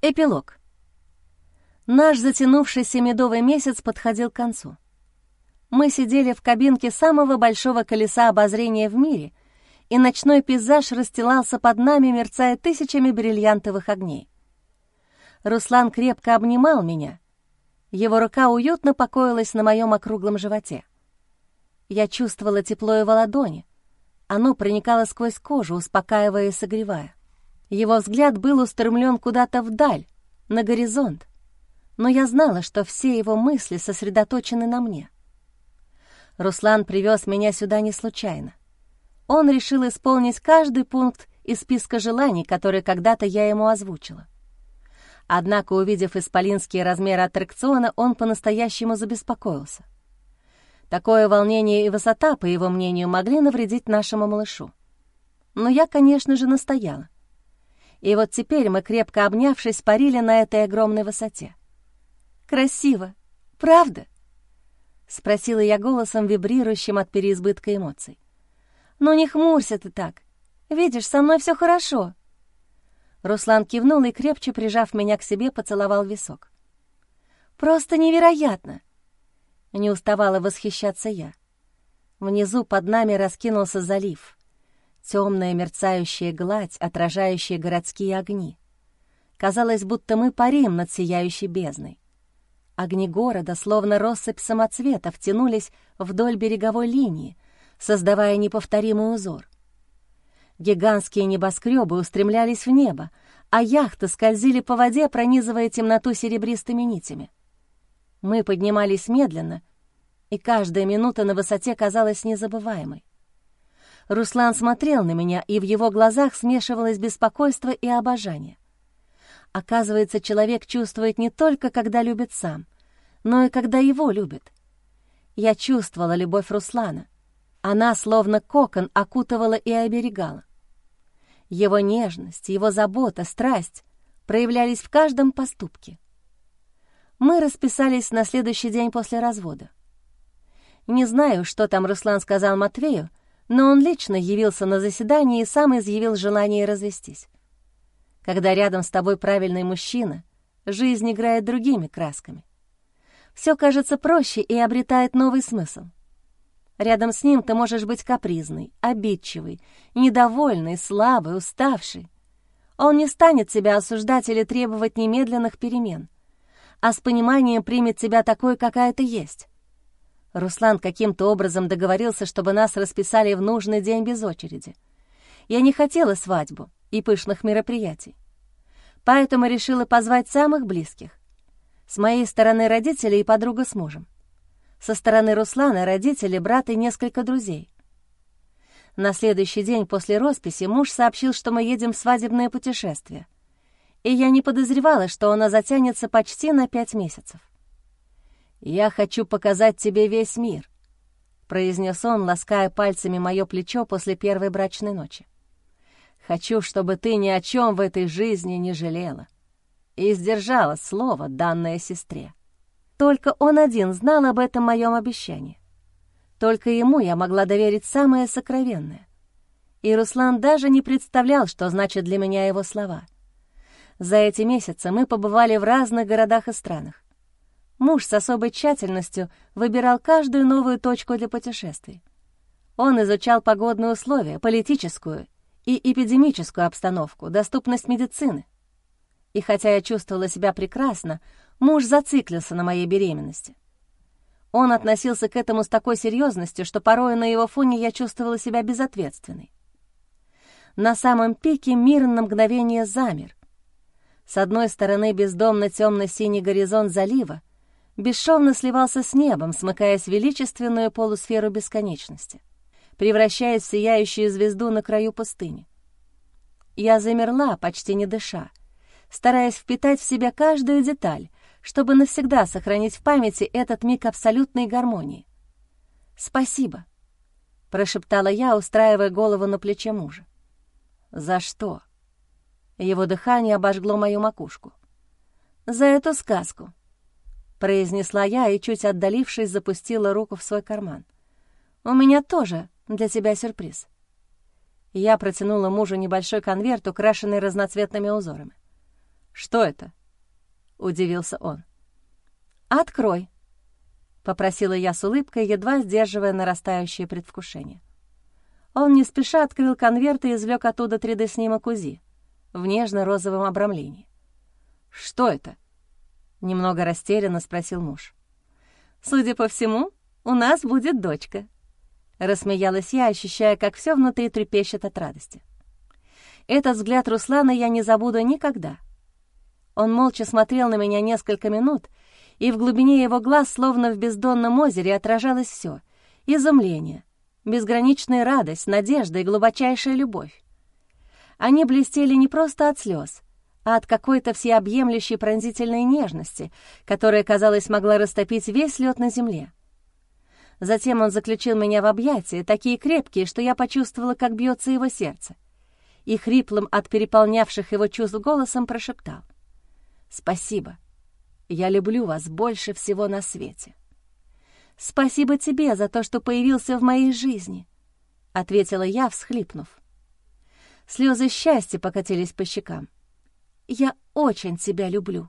Эпилог. Наш затянувшийся медовый месяц подходил к концу. Мы сидели в кабинке самого большого колеса обозрения в мире, и ночной пейзаж расстилался под нами, мерцая тысячами бриллиантовых огней. Руслан крепко обнимал меня. Его рука уютно покоилась на моем округлом животе. Я чувствовала тепло его ладони. Оно проникало сквозь кожу, успокаивая и согревая. Его взгляд был устремлен куда-то вдаль, на горизонт, но я знала, что все его мысли сосредоточены на мне. Руслан привез меня сюда не случайно. Он решил исполнить каждый пункт из списка желаний, которые когда-то я ему озвучила. Однако, увидев исполинские размеры аттракциона, он по-настоящему забеспокоился. Такое волнение и высота, по его мнению, могли навредить нашему малышу. Но я, конечно же, настояла. И вот теперь мы, крепко обнявшись, парили на этой огромной высоте. «Красиво, правда?» — спросила я голосом, вибрирующим от переизбытка эмоций. «Ну не хмурься ты так. Видишь, со мной все хорошо». Руслан кивнул и, крепче прижав меня к себе, поцеловал висок. «Просто невероятно!» Не уставала восхищаться я. Внизу под нами раскинулся залив — темная мерцающая гладь, отражающая городские огни. Казалось, будто мы парим над сияющей бездной. Огни города, словно россыпь самоцветов, тянулись вдоль береговой линии, создавая неповторимый узор. Гигантские небоскребы устремлялись в небо, а яхты скользили по воде, пронизывая темноту серебристыми нитями. Мы поднимались медленно, и каждая минута на высоте казалась незабываемой. Руслан смотрел на меня, и в его глазах смешивалось беспокойство и обожание. Оказывается, человек чувствует не только, когда любит сам, но и когда его любят. Я чувствовала любовь Руслана. Она, словно кокон, окутывала и оберегала. Его нежность, его забота, страсть проявлялись в каждом поступке. Мы расписались на следующий день после развода. Не знаю, что там Руслан сказал Матвею, но он лично явился на заседание и сам изъявил желание развестись. Когда рядом с тобой правильный мужчина, жизнь играет другими красками. Все кажется проще и обретает новый смысл. Рядом с ним ты можешь быть капризный, обидчивый, недовольный, слабый, уставший. Он не станет тебя осуждать или требовать немедленных перемен, а с пониманием примет тебя такой, какая ты есть. Руслан каким-то образом договорился, чтобы нас расписали в нужный день без очереди. Я не хотела свадьбу и пышных мероприятий. Поэтому решила позвать самых близких. С моей стороны родители и подруга с мужем. Со стороны Руслана родители, брат и несколько друзей. На следующий день после росписи муж сообщил, что мы едем в свадебное путешествие. И я не подозревала, что оно затянется почти на пять месяцев. «Я хочу показать тебе весь мир», — произнес он, лаская пальцами мое плечо после первой брачной ночи. «Хочу, чтобы ты ни о чем в этой жизни не жалела и сдержала слово, данное сестре». Только он один знал об этом моем обещании. Только ему я могла доверить самое сокровенное. И Руслан даже не представлял, что значит для меня его слова. За эти месяцы мы побывали в разных городах и странах. Муж с особой тщательностью выбирал каждую новую точку для путешествий. Он изучал погодные условия, политическую и эпидемическую обстановку, доступность медицины. И хотя я чувствовала себя прекрасно, муж зациклился на моей беременности. Он относился к этому с такой серьезностью, что порой на его фоне я чувствовала себя безответственной. На самом пике мир на мгновение замер. С одной стороны бездомно темно-синий горизонт залива, бесшовно сливался с небом, смыкаясь в величественную полусферу бесконечности, превращаясь в сияющую звезду на краю пустыни. Я замерла, почти не дыша, стараясь впитать в себя каждую деталь, чтобы навсегда сохранить в памяти этот миг абсолютной гармонии. «Спасибо», — прошептала я, устраивая голову на плече мужа. «За что?» Его дыхание обожгло мою макушку. «За эту сказку», — произнесла я и, чуть отдалившись, запустила руку в свой карман. «У меня тоже для тебя сюрприз». Я протянула мужу небольшой конверт, украшенный разноцветными узорами. «Что это?» — удивился он. «Открой», — попросила я с улыбкой, едва сдерживая нарастающее предвкушение. Он не спеша открыл конверт и извлек оттуда 3D-снимок УЗИ в нежно-розовом обрамлении. «Что это?» — немного растерянно спросил муж. «Судя по всему, у нас будет дочка», — рассмеялась я, ощущая, как все внутри трепещет от радости. Этот взгляд Руслана я не забуду никогда. Он молча смотрел на меня несколько минут, и в глубине его глаз, словно в бездонном озере, отражалось все — изумление, безграничная радость, надежда и глубочайшая любовь. Они блестели не просто от слез, а от какой-то всеобъемлющей пронзительной нежности, которая, казалось, могла растопить весь лед на земле. Затем он заключил меня в объятия, такие крепкие, что я почувствовала, как бьется его сердце, и хриплым от переполнявших его чувств голосом прошептал. «Спасибо. Я люблю вас больше всего на свете». «Спасибо тебе за то, что появился в моей жизни», — ответила я, всхлипнув. Слезы счастья покатились по щекам. «Я очень тебя люблю».